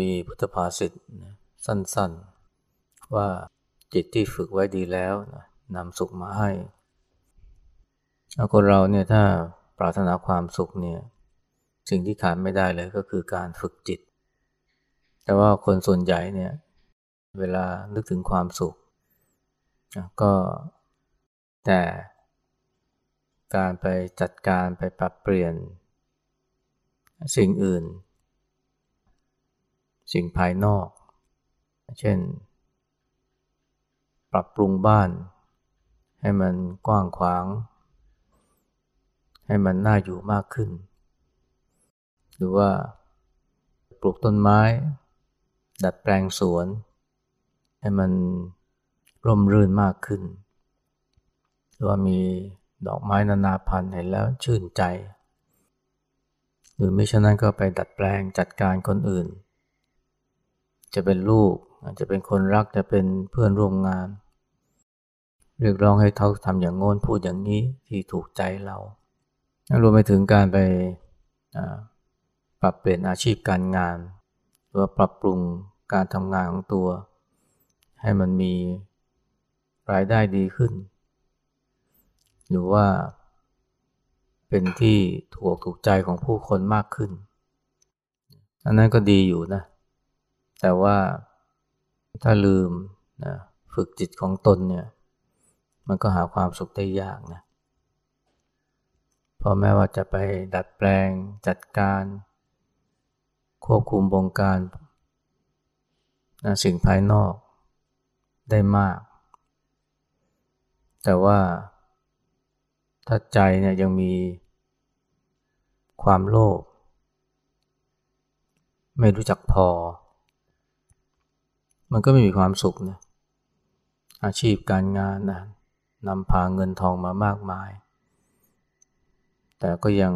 มีพุทธภาษิตสั้นๆ ว่าจิตที่ฝึกไว้ดีแล้วนำสุขมาให้คนเราเนี่ยถ้าปรารถนาความสุขเนี่ยสิ่งที่ขาดไม่ได้เลยก็คือการฝึกจิต แต่ว่าคนส่วนใหญ่เนี่ยเวลานึกถึงความสุข ก็แต่การไปจัดการไปปรับเปลี่ยนสิ่งอื่น สิ่งภายนอก เช่น ปรับปรุงบ้าน ให้มันกว้างขวาง ให้มันน่าอยู่มากขึ้น หรือว่าปลูกต้นไม้ ดัดแปลงสวน ให้มันร่มรื่นมากขึ้น หรือว่ามีดอกไม้นานาพันธุ์เห็นแล้วชื่นใจ หรือไม่ฉะนั้นก็ไปดัดแปลงจัดการคนอื่น จะเป็นลูก อาจจะเป็นคนรักจะเป็นเพื่อนร่วมงาน เรียกร้องให้เขาทำอย่างงน้นพูดอย่างนี้ที่ถูกใจเรารวมไปถึงการไปปรับเปลี่ยนอาชีพการงาน หรือว่าปรับปรุงการทำงานของตัว ให้มันมีรายได้ดีขึ้น หรือว่าเป็นที่ถูกถูกใจของผู้คนมากขึ้น อันนั้นก็ดีอยู่นะ แต่ว่าถ้าลืมนะฝึกจิตของตนเนี่ย มันก็หาความสุขได้ยากนะพอแม้ว่าจะไปดัดแปลงจัดการ ควบคุมบงการนะสิ่งภายนอกได้มาก แต่ว่าถ้าใจเนี่ยยังมีความโลภไม่รู้จักพอ มันก็ไม่มีความสุขนะอาชีพการงานนะนำพาเงินทองมามากมาย แต่ก็ยัง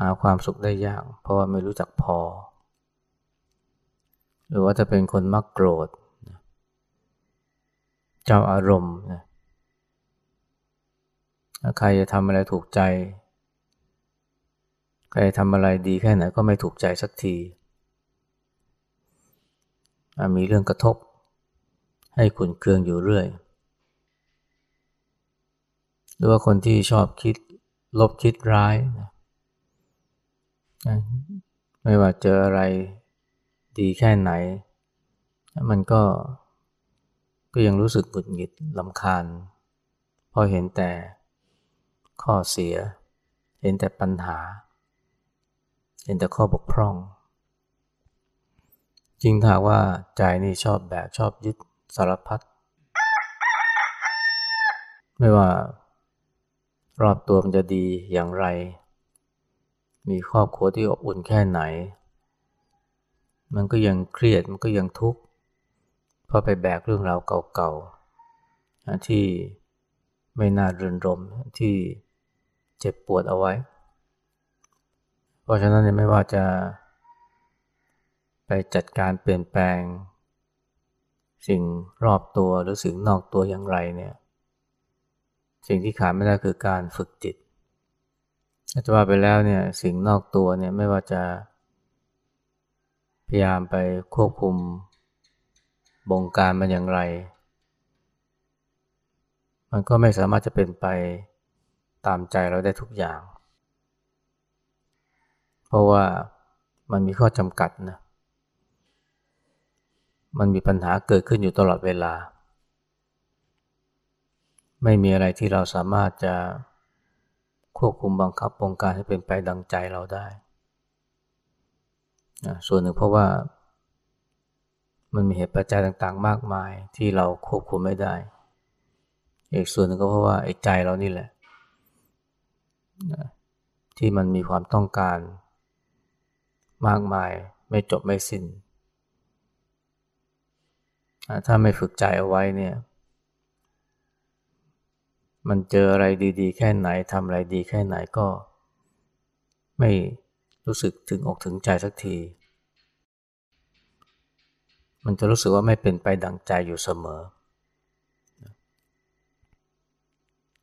หาความสุขได้ยาก เพราะว่าไม่รู้จักพอ หรือว่าจะเป็นคนมักโกรธ เจ้าอารมณ์นะใครจะทำอะไรถูกใจ ใครทำอะไรดีแค่ไหนก็ไม่ถูกใจสักที มีเรื่องกระทบ ให้ขุนเคืองอยู่เรื่อย หรือว่าคนที่ชอบคิดลบคิดร้ายนะไม่ว่าเจออะไรดีแค่ไหน มันก็ก็ยังรู้สึกหงุดหงิดลำคาญพอเห็นแต่ข้อเสีย เห็นแต่ปัญหา เห็นแต่ข้อบกพร่อง จริงถ้าว่าใจนี่ชอบแบกชอบยึดสารพัดไม่ว่ารอบตัวมันจะดีอย่างไร มีครอบครัวที่อบอุ่นแค่ไหน มันก็ยังเครียดมันก็ยังทุกข์เพราะไปแบกเรื่องราวเก่าๆที่ไม่น่ารื่นรมที่เจ็บปวดเอาไว้ เพราะฉะนั้นไม่ว่าจะ ไปจัดการเปลี่ยนแปลง สิ่งรอบตัวหรือสิ่งนอกตัวอย่างไรเนี่ยสิ่งที่ขาดไม่ได้คือการฝึกจิตจะว่าไปแล้วเนี่ยสิ่งนอกตัวเนี่ยไม่ว่าจะพยายามไปควบคุมบงการมันอย่างไร มันก็ไม่สามารถจะเป็นไปตามใจเราได้ทุกอย่าง เพราะว่ามันมีข้อจำกัดนะ มันมีปัญหาเกิดขึ้นอยู่ตลอดเวลา ไม่มีอะไรที่เราสามารถจะควบคุมบังคับปงการให้เป็นไปดังใจเราได้ ส่วนหนึ่งเพราะว่า มันมีเหตุปัจจัยต่างๆ มากมายที่เราควบคุมไม่ได้ อีกส่วนหนึ่งก็เพราะว่าไอ้ใจเรานี่แหละ ที่มันมีความต้องการ มากมายไม่จบไม่สิน้น ถ้าไม่ฝึกใจเอาไว้เนี่ย มันเจออะไรดี ๆ แค่ไหนทำอะไรดีแค่ไหนก็ ไม่รู้สึกถึงอกถึงใจสักที มันจะรู้สึกว่าไม่เป็นไปดังใจอยู่เสมอ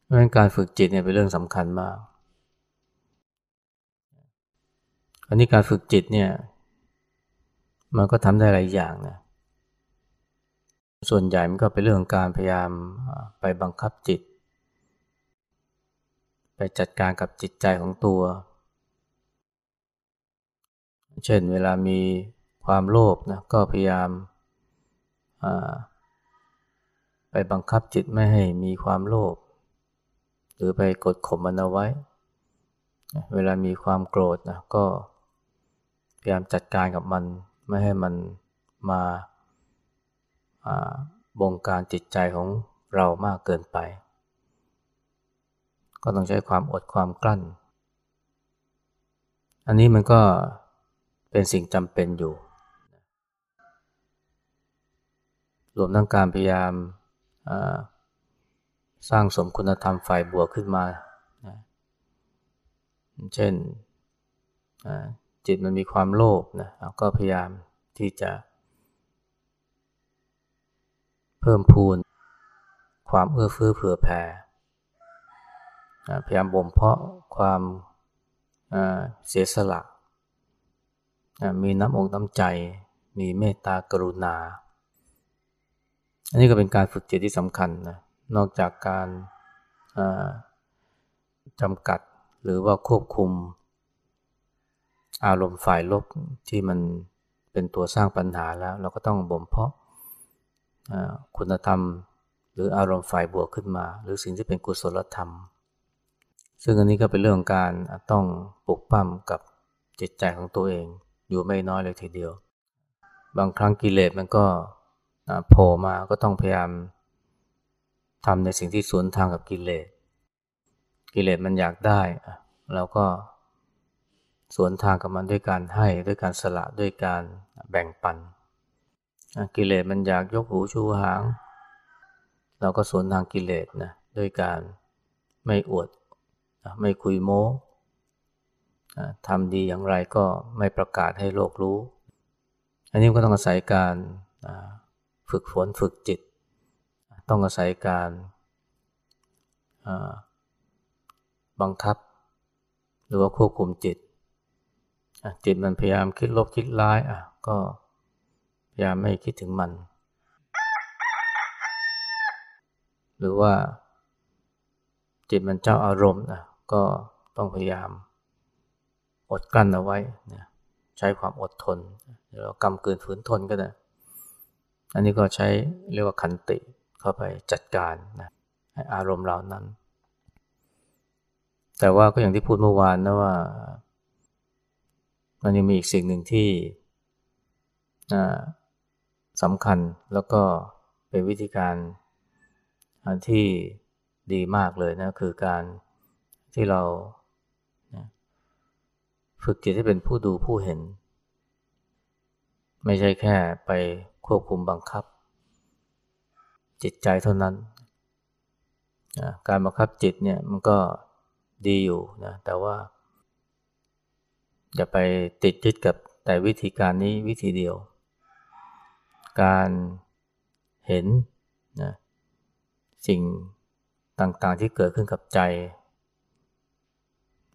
เพราะฉะนั้นการฝึกจิตเนี่ยเป็นเรื่องสำคัญมาก อันนี้การฝึกจิตเนี่ย มันก็ทำได้หลายอย่างนะ ส่วนใหญ่มันก็เป็นเรื่องการพยายามไปบังคับจิต ไปจัดการกับจิตใจของตัว เช่นเวลามีความโลภนะก็พยายามไปบังคับจิตไม่ให้มีความโลภหรือไปกดข่มมันเอาไว้ เวลามีความโกรธนะก็พยายามจัดการกับมันไม่ให้มันมา บงการจิตใจของเรามากเกินไป ก็ต้องใช้ความอดความกลั้น อันนี้มันก็เป็นสิ่งจำเป็นอยู่ รวมทั้งการพยายามสร้างสมคุณธรรมฝ่ายบวกขึ้นมาเช่นจิตมันมีความโลภนะก็พยายามที่จะ เพิ่มพูน ความเอื้อเฟื้อเผื่อแผ่พยายามบ่มเพาะความเสียสละมีน้ำอกน้ำใจ มีเมตตากรุณา อันนี้ก็เป็นการฝึกจิตที่สำคัญนะนอกจากการจำกัดหรือว่าควบคุม อารมณ์ฝ่ายลบที่มันเป็นตัวสร้างปัญหาแล้ว เราก็ต้องบ่มเพาะ คุณธรรม หรืออารมณ์ฝ่ายบวกขึ้นมา หรือสิ่งที่เป็นกุศลธรรม ซึ่งอันนี้ก็เป็นเรื่องการต้องปลุกปั้มกับจิตใจของตัวเอง อยู่ไม่น้อยเลยทีเดียว บางครั้งกิเลสมันก็โผล่มาก็ต้องพยายามทำในสิ่งที่สวนทางกับกิเลส กิเลสมันอยากได้เราก็สวนทางกับมันด้วยการให้ด้วยการสละด้วยการแบ่งปัน กิเลสมันอยากยกหูชูหาง เราก็สวนทางกิเลสนะด้วยการไม่อวดไม่คุยโม้ทำดีอย่างไรก็ไม่ประกาศให้โลกรู้ อันนี้ก็ต้องอาศัยการฝึกฝนฝึกจิต ต้องอาศัยการบังคับ หรือว่าควบคุมจิต จิตมันพยายามคิดลบคิดร้ายอะก็ ยายามไม่คิดถึงมัน หรือว่า จิตมันเจ้าอารมณ์นะก็ต้องพยายาม อดกลั้นเอาไว้นะใช้ความอดทนเรากำกืนฝืนทนก็ได้ อันนี้ก็ใช้เรียกว่าขันติเข้าไปจัดการนะอารมณ์เหล่านั้น แต่ว่าก็อย่างที่พูดเมื่อวานนะว่ามันยังมีอีกสิ่งหนึ่งที่ สำคัญแล้วก็เป็นวิธีการที่ดีมากเลยนะคือการที่เราฝึกจิตให้เป็นผู้ดูผู้เห็น ไม่ใช่แค่ไปควบคุมบังคับ จิตใจเท่านั้นการบังคับจิตเนี่ยมันก็ดีอยู่นะแต่ว่า อย่าไปติดยึดกับแต่วิธีการนี้วิธีเดียว การเห็นนะสิ่งต่างๆที่เกิดขึ้นกับใจ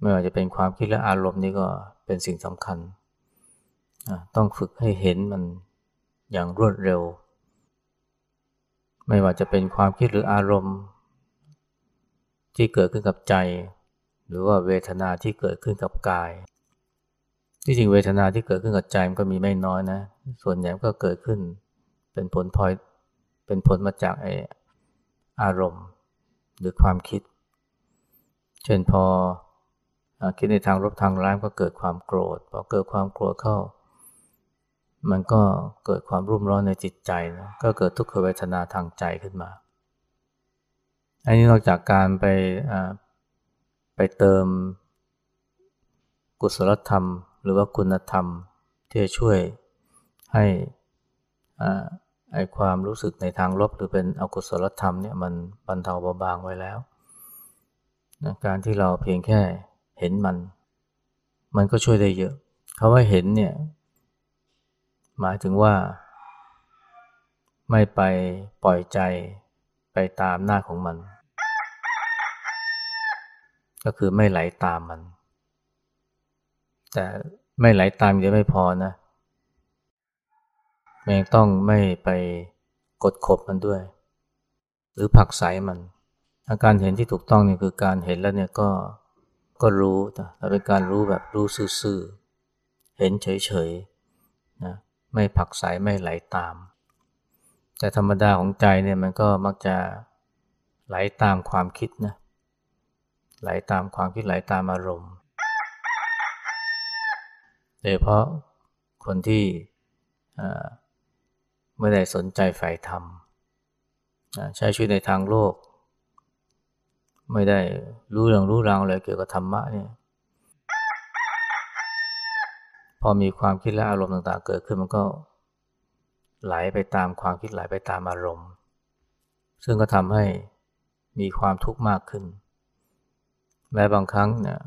ไม่ว่าจะเป็นความคิดและอารมณ์นี่ก็เป็นสิ่งสำคัญ ต้องฝึกให้เห็นมันอย่างรวดเร็ว ไม่ว่าจะเป็นความคิดหรืออารมณ์ ที่เกิดขึ้นกับใจ หรือว่าเวทนาที่เกิดขึ้นกับกาย ที่จริงเวทนาที่เกิดขึ้นกับใจมันก็มีไม่น้อยนะ ส่วนใหญ่ก็เกิดขึ้น เป็นผลพลอยเป็นผลมาจากไออารมณ์หรือความคิด เช่นพอคิดในทางลบทางร้ายก็เกิดความโกรธพอเกิดความโกรธเข้า มันก็เกิดความรุ่มร้อนในจิตใจนะก็เกิดทุกขเวทนาทางใจขึ้นมาอันนี้นอกจากการไปไปเติมกุศลธรรม หรือว่าคุณธรรมที่จะช่วยให้ ไอความรู้สึกในทางลบหรือเป็นอกุศลธรรมเนี่ยมันบรรเทาเบาบางไว้แล้วนะการที่เราเพียงแค่เห็นมัน มันก็ช่วยได้เยอะเขาว่าเห็นเนี่ย หมายถึงว่า ไม่ไปปล่อยใจไปตามหน้าของมัน ก็คือไม่ไหลาตามมัน แต่ไม่ไหลาตามจะไม่พอนะ ม่งต้องไม่ไปกดข่มมันด้วย หรือผักใสมัน อาการเห็นที่ถูกต้องเนี่ยคือการเห็นแล้วเนี่ยก็ก็รู้แต่เป็นการรู้แบบรู้ซื่อๆเห็นเฉยๆนะไม่ผักใสไม่ไหลาตาม แต่ธรรมดาของใจเนี่ยมันก็มักจะไหลาตามความคิดนะไหลาตามความคิดไหลาตามอารมณ์โดยเพราะคนที่ ไม่ได้สนใจใฝ่ธรรมใช้ชีวิตในทางโลก ไม่ได้รู้เรื่องรู้ราวอะไรเกี่ยวกับธรรมะเนี่ยพอมีความคิดและอารมณ์ต่างๆ เกิดขึ้นมันก็ไหลไปตามความคิดไหลไปตามอารมณ์ ซึ่งก็ทำให้มีความทุกข์มากขึ้น แม้บางครั้งเนี่ย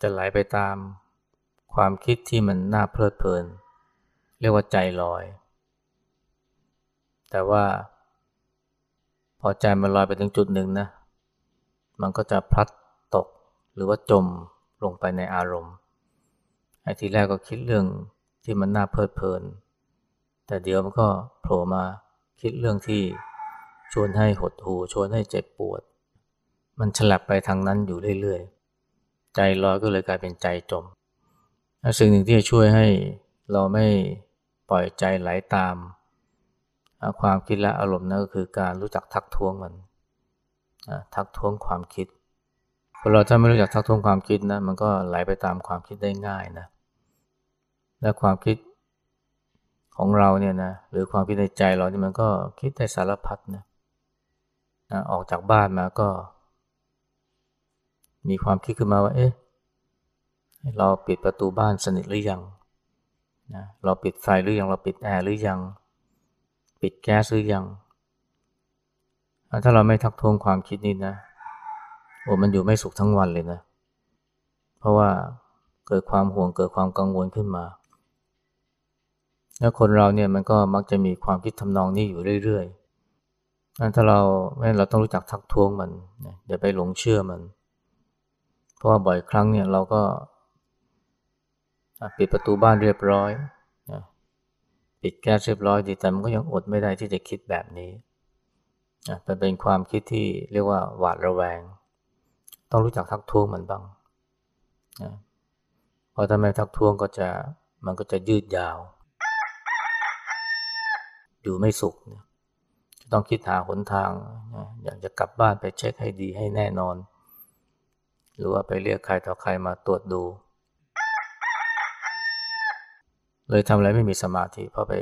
จะไหลไปตามความคิดที่มันน่าเพลิดเพลิน เรียกว่าใจลอย แต่ว่า พอใจมันลอยไปถึงจุดหนึ่งนะ มันก็จะพลัดตกหรือว่าจมลงไปในอารมณ์ไอ้ทีแรกก็คิดเรื่องที่มันน่าเพลิดเพลิน แต่เดี๋ยวมันก็โผล่มาคิดเรื่องที่ชวนให้หดหูชวนให้เจ็บปวด มันฉลับไปทางนั้นอยู่เรื่อยๆ ใจลอยก็เลยกลายเป็นใจจมสิ่งหนึ่งที่จะช่วยให้เราไม่ปล่อยใจไหลาตาม ความคิดและอารมณ์นั่นก็คือการรู้จักทักท้วงมันทักท้วงความคิดคนเราถ้าไม่รู้จักทักท้วงความคิดนะมันก็ไหลไปตามความคิดได้ง่ายนะและความคิดของเราเนี่ยนะหรือความคิดในใจเราเนี่ยมันก็คิดได้สารพัดนะออกจากบ้านมาก็ มีความคิดขึ้นมาว่า เอ๊ะเราปิดประตูบ้านสนิทหรือยังนะเราปิดไฟหรือยังเราปิดแอร์หรือยัง ปิดแก๊สหรือยัง ถ้าเราไม่ทักท้วงความคิดนี้นะโอ้มันอยู่ไม่สุขทั้งวันเลยนะ เพราะว่าเกิดความห่วงเกิดความกังวลขึ้นมา แล้วคนเราเนี่ยมันก็มักจะมีความคิดทำนองนี้อยู่เรื่อยๆถ้าเราไม่เราต้องรู้จักทักท้วงมันอย่าไปหลงเชื่อมัน เพราะว่าบ่อยครั้งเนี่ยเราก็ปิดประตูบ้านเรียบร้อย ปิดแก๊สเรียบร้อยดีแต่มันก็ยังอดไม่ได้ที่จะคิดแบบนี้นเป็นความคิดที่เรียกว่าหวาดระแวง ต้องรู้จักทักท้วงมันบ้างนะเพราะถ้าไม่ทักท้วงก็จะมันก็จะยืดยาว อยู่ไม่สุขนะต้องคิดหาหนทางนะอยากจะกลับบ้านไปเช็คให้ดีให้แน่นอน หรือว่าไปเรียกใครต่อใครมาตรวจดู เลยทำอะไรไม่มีสมาธิเพราะไป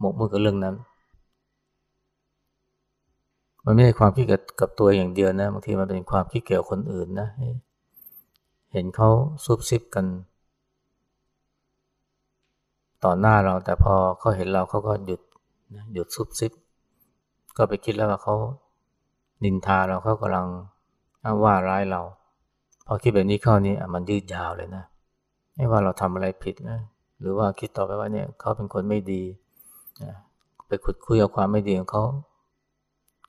หมกมุ่นกับเรื่องนั้น มันไม่ใช่ความคิดกับกับตัวอย่างเดียวนะบางทีมันเป็นความคิดเกี่ยวคนอื่นนะ เห็นเขาซุบซิบกัน ต่อหน้าเราแต่พอเขาเห็นเราเขาก็หยุดหยุดซุบซิบ ก็ไปคิดแล้วว่าเขานินทาเราเขากำลังว่าร้ายเรา พอคิดแบบนี้เข้านี้มันยืดยาวเลยนะไม่ว่าเราทำอะไรผิดนะ หรือว่าคิดต่อไปว่าเนี่ยเขาเป็นคนไม่ดีนะไปขุดคุยเอาความไม่ดีของเขา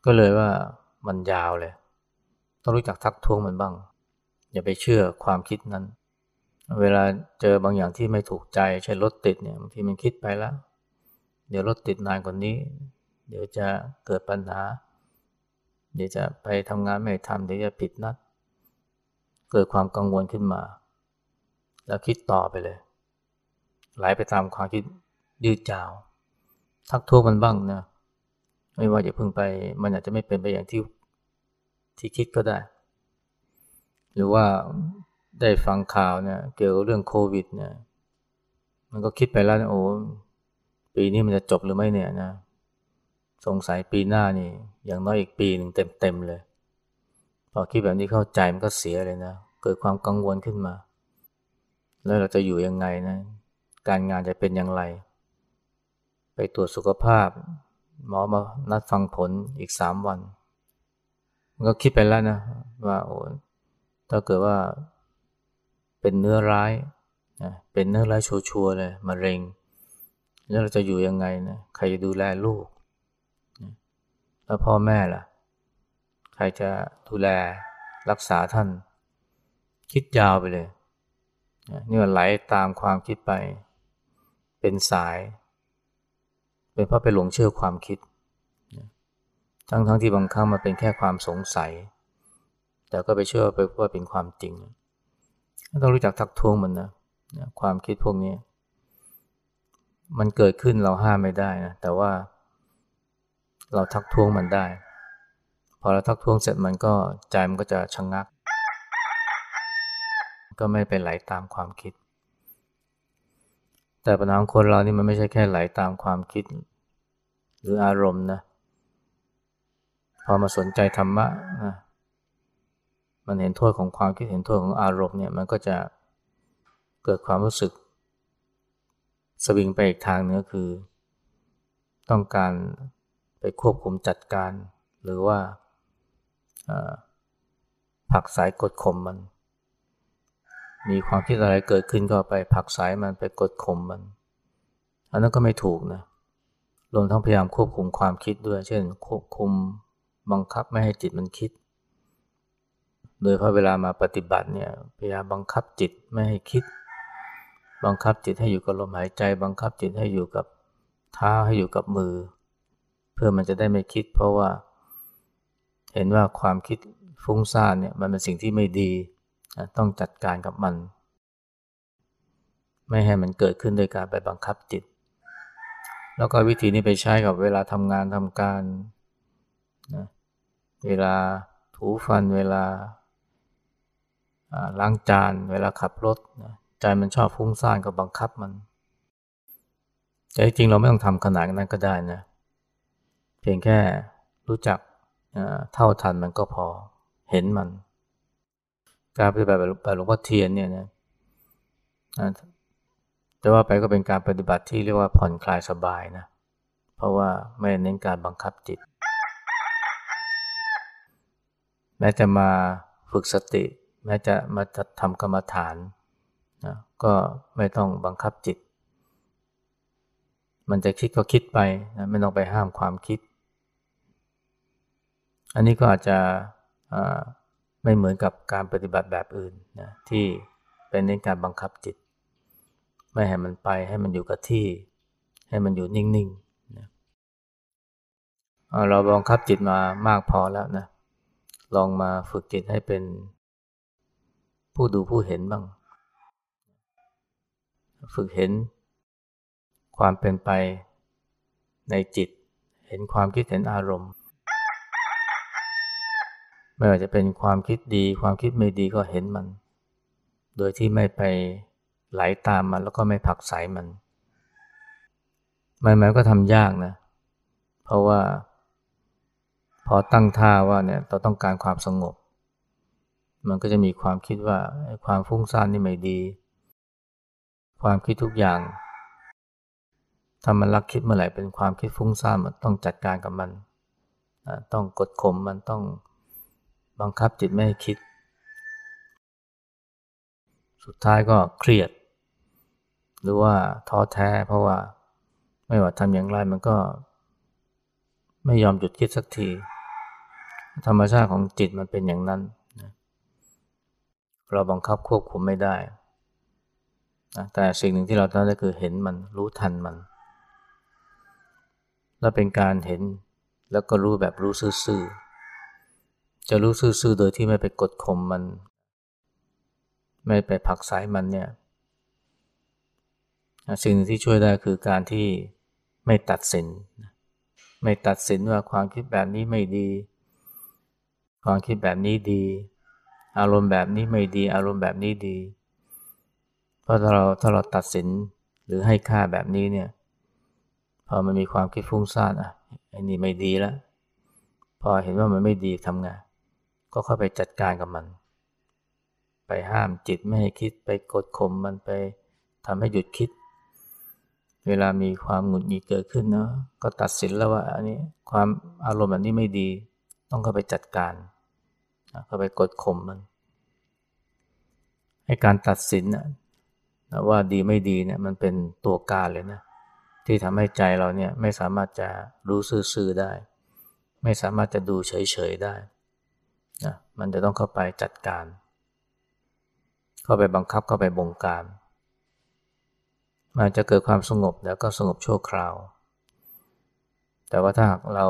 ก็เลยว่ามันยาวเลย ต้องรู้จักทักท้วงมันบ้าง อย่าไปเชื่อความคิดนั้น เวลาเจอบางอย่างที่ไม่ถูกใจใช่นรถติดเนี่ยบางทีมันคิดไปแล้ว เดี๋ยวรถติดนานกว่านี้ เดี๋ยวจะเกิดปัญหา เดี๋ยวจะไปทำงานไม่ทำเดี๋ยวจะผิดนัด เกิดความกังวลขึ้นมา แล้วคิดต่อไปเลย ไหลไปตามความคิดยืดยาว ทักท้วงมันบ้างนะไม่ว่าจะพึ่งไปมันอาจจะไม่เป็นไปอย่างที่ที่คิดก็ได้ หรือว่าได้ฟังข่าวเนี่ยเกี่ยวกับเรื่องโควิดเนี่ยมันก็คิดไปแล้วนะโอ้ปีนี้มันจะจบหรือไม่เนี่ยนะสงสัยปีหน้านี่อย่างน้อยอีกปีหนึ่งเต็มๆเลย พอคิดแบบนี้เข้าใจมันก็เสียเลยนะ เกิดความกังวลขึ้นมา แล้วเราจะอยู่ยังไงนะ การงานจะเป็นอย่างไร ไปตรวจสุขภาพ หมอมานัดฟังผลอีกสามวัน มันก็คิดไปแล้วนะ ว่าโอ้ถ้าเกิดว่า เป็นเนื้อร้ายนะเป็นเนื้อร้ายชัวร์เลยมะเร็ง แล้วเราจะอยู่ยังไงนะใครจะดูแลลูก แล้วพ่อแม่ล่ะ ใครจะดูแลรักษาท่าน คิดยาวไปเลยนี่มันไหลตามความคิดไป เป็นสาย เป็นเพราะไปหลงเชื่อความคิด ทั้งทั้งที่บางครั้งมันเป็นแค่ความสงสัย แต่ก็ไปเชื่อไปว่าเป็นความจริง ต้องรู้จักทักท้วงมันนะความคิดพวกนี้ มันเกิดขึ้นเราห้ามไม่ได้นะแต่ว่าเราทักท้วงมันได้ พอเราทักท้วงเสร็จมันก็ใจมันก็จะชะงงัก ก็ไม่ไปไหลตามความคิด แต่ปัญหาของคนเรานี่มันไม่ใช่แค่ไหลตามความคิด หรืออารมณ์นะ พอมาสนใจธรรมะนะมันเห็นโทษของความคิดเห็นโทษของอารมณ์เนี่ยมันก็จะเกิดความรู้สึก สวิงไปอีกทางนึงก็คือ ต้องการไปควบคุมจัดการ หรือว่าผักสายกดข่มมัน มีความคิดอะไรเกิดขึ้นก็ไปผักสายมันไปกดข่มมัน อันนั้นก็ไม่ถูกนะรวมทั้งพยายามควบคุมความคิดด้วย เช่น ควบคุมบังคับไม่ให้จิตมันคิด โดยพอเวลามาปฏิบัติเนี่ยพยายามบังคับจิตไม่ให้คิด บังคับจิตให้อยู่กับลมหายใจ บังคับจิตให้อยู่กับเท้าให้อยู่กับมือ เพื่อมันจะได้ไม่คิด เพราะว่า เห็นว่าความคิดฟุ้งซ่านเนี่ยมันเป็นสิ่งที่ไม่ดี ต้องจัดการกับมัน ไม่ให้มันเกิดขึ้นโดยการไปบังคับจิต แล้วก็วิธีนี้ไปใช้กับเวลาทำงานทำการนะเวลาถูฟัน เวลาล้างจาน เวลาขับรถนะใจมันชอบฟุ้งซ่านก็บังคับมัน แต่จริงเราไม่ต้องทำขนาดนั้นก็ได้นะ เพียงแค่รู้จักเท่าทันมันก็พอเห็นมัน การปฏิบัติแบบหลวงพ่อเทียนเนี่ยนะแต่ว่าไปก็เป็นการปฏิบัติที่เรียกว่าผ่อนคลายสบายนะ เพราะว่าไม่เน้นการบังคับจิต แม้จะมาฝึกสติ แม้จะมาจะทำกรรมฐานนะก็ไม่ต้องบังคับจิต มันจะคิดก็คิดไปนะไม่ต้องไปห้ามความคิด อันนี้ก็อาจจะ ไม่เหมือนกับการปฏิบัติแบบอื่นนะที่เป็นในการบังคับจิต ไม่ให้มันไปให้มันอยู่กับที่ ให้มันอยู่นิ่งๆนะเราบังคับจิตมามากพอแล้วนะลองมาฝึกจิตให้เป็นผู้ดูผู้เห็นบ้าง ฝึกเห็นความเป็นไปในจิต เห็นความคิดเห็นอารมณ์ ไม่ว่าจะเป็นความคิดดี ความคิดไม่ดีก็เห็นมัน โดยที่ไม่ไปไหลาตามมันแล้วก็ไม่ผักใสมันมันมันก็ทำยากนะ เพราะว่า พอตั้งท่าว่าเนี่ยเราต้องการความสงบ มันก็จะมีความคิดว่าความฟุ้งซ่านนี่ไม่ดี ความคิดทุกอย่างถ้ามันรักคิดเมื่อไหร่เป็นความคิดฟุ้งซ่านมันต้องจัดการกับมัน ต้องกดข่มมันต้อง บังคับจิตไม่ให้คิด สุดท้ายก็เครียด หรือว่าท้อแท้เพราะว่าไม่ว่าทำอย่างไรมันก็ ไม่ยอมหยุดคิดสักที ธรรมชาติของจิตมันเป็นอย่างนั้น เราบังคับควบคุมไม่ได้ แต่สิ่งหนึ่งที่เราต้องได้คือเห็นมันรู้ทันมัน และเป็นการเห็นแล้วก็รู้แบบรู้ซื่อ จะรู้ซื่อๆ โดยที่ไม่ไปกดข่มมัน ไม่ไปผักสายมันเนี่ย สิ่งที่ช่วยได้คือการที่ไม่ตัดสิน ไม่ตัดสินว่าความคิดแบบนี้ไม่ดี ความคิดแบบนี้ดี อารมณ์แบบนี้ไม่ดี อารมณ์แบบนี้ดี เพราะถ้าเราถ้าเราตัดสินหรือให้ค่าแบบนี้เนี่ย พอมันมีความคิดฟุ้งซ่านอะไอ้นี่ไม่ดีแล้วพอเห็นว่ามันไม่ดีทำไง ก็เข้าไปจัดการกับมัน ไปห้ามจิตไม่ให้คิดไปกดข่มมันไปทำให้หยุดคิด เวลามีความหงุดหงิดเกิดขึ้นเนาะก็ตัดสินแล้วว่าอันนี้ความอารมณ์แบบนี้ไม่ดี ต้องเข้าไปจัดการเข้าไปกดข่มมันให้การตัดสินนะว่าดีไม่ดีเนี่ยมันเป็นตัวการเลยนะที่ทำให้ใจเราเนี่ยไม่สามารถจะรู้ซื่อๆได้ ไม่สามารถจะดูเฉยๆได้ มันจะต้องเข้าไปจัดการ เข้าไปบังคับเข้าไปบงการมันจะเกิดความสงบแล้วก็สงบชั่วคราว แต่ว่าถ้าหากเรา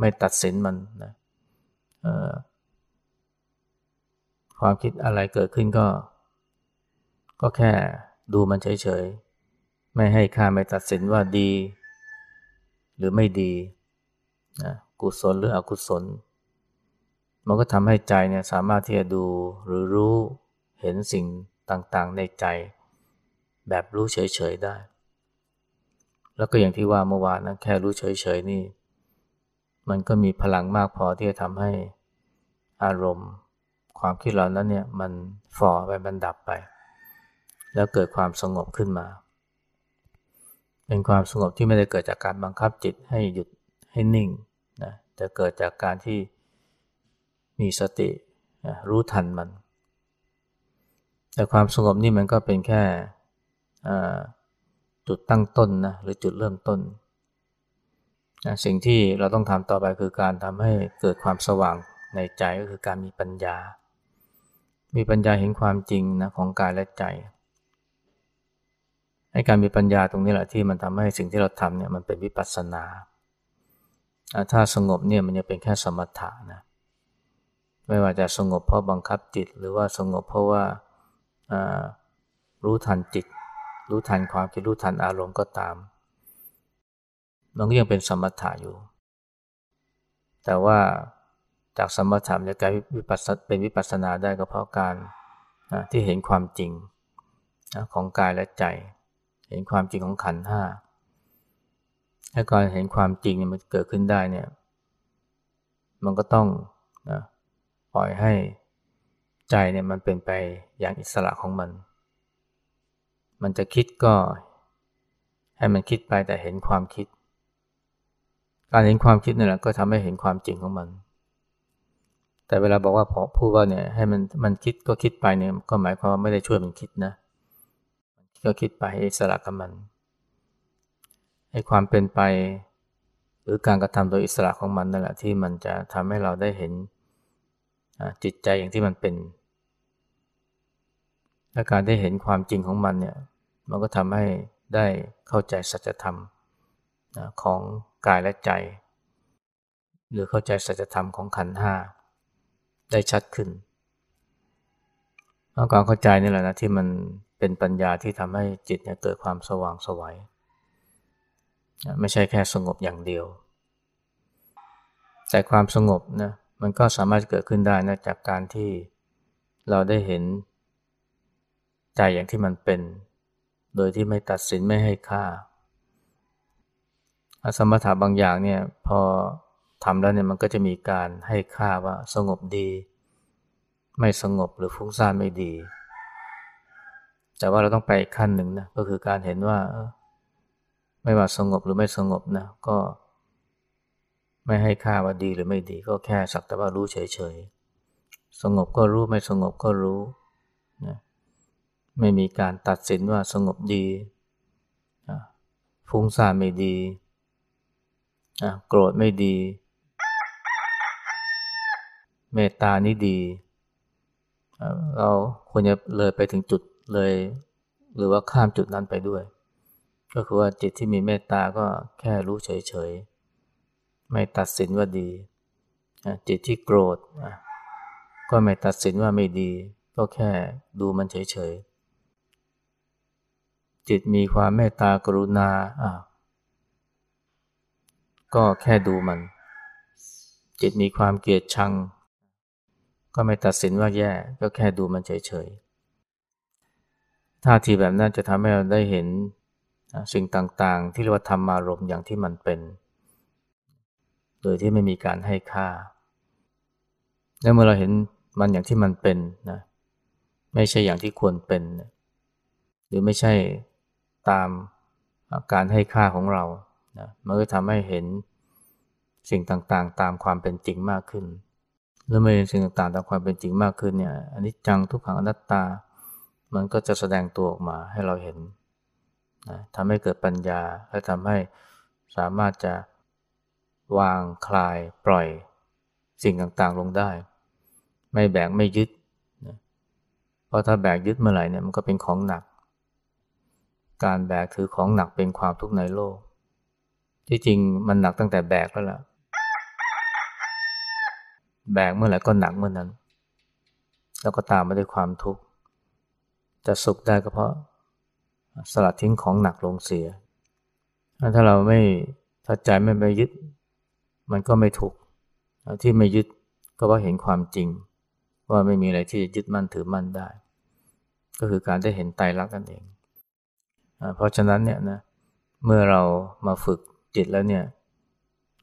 ไม่ตัดสินมันนะความคิดอะไรเกิดขึ้นก็ ก็แค่ดูมันเฉยๆ ไม่ให้ค่าไม่ตัดสินว่าดี หรือไม่ดีนะกุศลหรืออกุศล มันก็ทำให้ใจเนี่ยสามารถที่จะดูหรือรู้เห็นสิ่งต่างๆในใจ แบบรู้เฉยๆได้ แล้วก็อย่างที่ว่าเมื่อวานนะแค่รู้เฉยๆนี่ มันก็มีพลังมากพอที่จะทำให้อารมณ์ ความคิดเหล่านั้นเนี่ยมันฝ่อไปบันดับไป แล้วเกิดความสงบขึ้นมา เป็นความสงบที่ไม่ได้เกิดจากการบังคับจิตให้หยุดให้นิ่งนะแต่เกิดจากการที่ มีสติรู้ทันมัน แต่ความสงบนี่มันก็เป็นแค่จุดตั้งต้นนะหรือจุดเริ่มต้นสิ่งที่เราต้องทำต่อไปคือการทำให้เกิดความสว่างในใจก็คือการมีปัญญา มีปัญญาเห็นความจริงนะของกายและใจให้การมีปัญญาตรงนี้แหละที่มันทำให้สิ่งที่เราทำเนี่ยมันเป็นวิปัสสนา ถ้าสงบเนี่ยมันจะเป็นแค่สมถะนะ ไม่ว่าจะสงบเพราะบังคับจิต หรือว่าสงบเพราะว่ารู้ทันจิต รู้ทันความคิดรู้ทันอารมณ์ก็ตาม มันก็ยังเป็นสมถะอยู่ แต่ว่าจากสมถะจะกลายเป็นวิปัสสนาได้ก็เพราะการที่เห็นความจริงของกายและใจ เห็นความจริงของขันธ์ห้าให้การเห็นความจริงเนี่ยมันเกิดขึ้นได้เนี่ย มันก็ต้องนะ ปล่อยให้ใจเนี่ยมันเป็นไปอย่างอิสระของมัน มันจะคิดก็ ให้มันคิดไปแต่เห็นความคิด การเห็นความคิดนี่แหละก็ทำให้เห็นความจริงของมัน แต่เวลาบอกว่าพอพูดว่าเนี่ยให้มันมันคิดก็คิดไปเนี่ยก็หมายความว่าไม่ได้ช่วยมันคิดนะ ก็คิดไปให้อิสระกับมัน ให้ความเป็นไป หรือการกระทำโดยอิสระของมันนั่นแหละที่มันจะทำให้เราได้เห็น จิตใจอย่างที่มันเป็นและการได้เห็นความจริงของมันเนี่ย มันก็ทำให้ได้เข้าใจสัจธรรมของกายและใจ หรือเข้าใจสัจธรรมของขันห้าได้ชัดขึ้นการเข้าใจนี่แหละนะที่มันเป็นปัญญาที่ทำให้จิตเนี่ยเกิดความสว่างสวัยไม่ใช่แค่สงบอย่างเดียว แต่ความสงบนะ มันก็สามารถเกิดขึ้นได้นะจากการที่เราได้เห็นใจอย่างที่มันเป็น โดยที่ไม่ตัดสินไม่ให้ค่า สมถะบางอย่างเนี่ยพอทำแล้วเนี่ยมันก็จะมีการให้ค่าว่าสงบดี ไม่สงบหรือฟุ้งซ่านไม่ดี แต่ว่าเราต้องไปขั้นหนึ่งนะก็คือการเห็นว่าไม่ว่าสงบหรือไม่สงบนะก็ ไม่ให้ค่าว่าดีหรือไม่ดี ก็แค่สักแต่ว่ารู้เฉยๆ สงบก็รู้ไม่สงบก็รู้นะไม่มีการตัดสินว่าสงบดีฟุ้งซ่านไม่ดีโกรธไม่ดี เมตตานี่ดี เราควรจะเลยไปถึงจุดเลย หรือว่าข้ามจุดนั้นไปด้วย ก็คือว่าจิตที่มีเมตตาก็แค่รู้เฉยๆ ไม่ตัดสินว่าดี จิตที่โกรธก็ไม่ตัดสินว่าไม่ดี ก็แค่ดูมันเฉยๆ จิตมีความเมตตากรุณาก็แค่ดูมัน จิตมีความเกลียดชัง ก็ไม่ตัดสินว่าแย่ก็แค่ดูมันเฉยๆท่าทีแบบนั้นจะทำให้เราได้เห็นสิ่งต่างๆ ที่เรียกว่าธรรมารมอย่างที่มันเป็น โดยที่ไม่มีการให้ค่า แล้วเมื่อเราเห็นมันอย่างที่มันเป็นนะ ไม่ใช่อย่างที่ควรเป็นหรือไม่ใช่ตามการให้ค่าของเรานะมันก็ทำให้เห็นสิ่งต่างๆ ตามความเป็นจริงมากขึ้น แล้วเมื่อเห็นสิ่งต่างๆ ตามความเป็นจริงมากขึ้นเนี่ยอันนี้จังทุกขังอนัตตา มันก็จะแสดงตัวออกมาให้เราเห็นนะทำให้เกิดปัญญาและทำให้สามารถจะ วางคลายปล่อยสิ่งต่างๆลงได้ ไม่แบกไม่ยึดนะเพราะถ้าแบกยึดเมื่อไหร่เนี่ยมันก็เป็นของหนัก การแบกถือของหนักเป็นความทุกข์ในโลก ที่จริงมันหนักตั้งแต่แบกแล้วล่ะ แบกเมื่อไหร่ก็หนักเมื่อนั้น แล้วก็ตามมาด้วยความทุกข์จะสุขได้ก็เพราะสลัดทิ้งของหนักลงเสีย ถ้าเราไม่ถ้าใจไม่ไปยึด มันก็ไม่ทุกที่ไม่ยึดก็เพราะเห็นความจริง ว่าไม่มีอะไรที่จะยึดมั่นถือมั่นได้ ก็คือการได้เห็นไตรลักษณ์นั่นเองเพราะฉะนั้นเนี่ยนะเมื่อเรามาฝึกจิตแล้วเนี่ย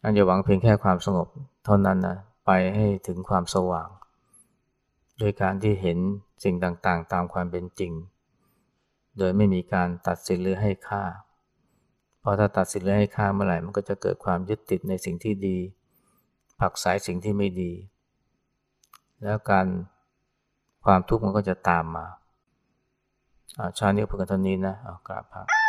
อันจะหวังเพียงแค่ความสงบเท่านั้นนะไปให้ถึงความสว่าง โดยการที่เห็นสิ่งต่างๆ ตามความเป็นจริง โดยไม่มีการตัดสินหรือให้ค่า ราะถ้าตัดสินหรือให้ค่าเมื่อไหร่มันก็จะเกิดความยึดติดในสิ่งที่ดี ผักสายสิ่งที่ไม่ดี แล้วการความทุกข์มันก็จะตามมาชาเนี้เพื่อนเท่านี้นะเอากราบพระ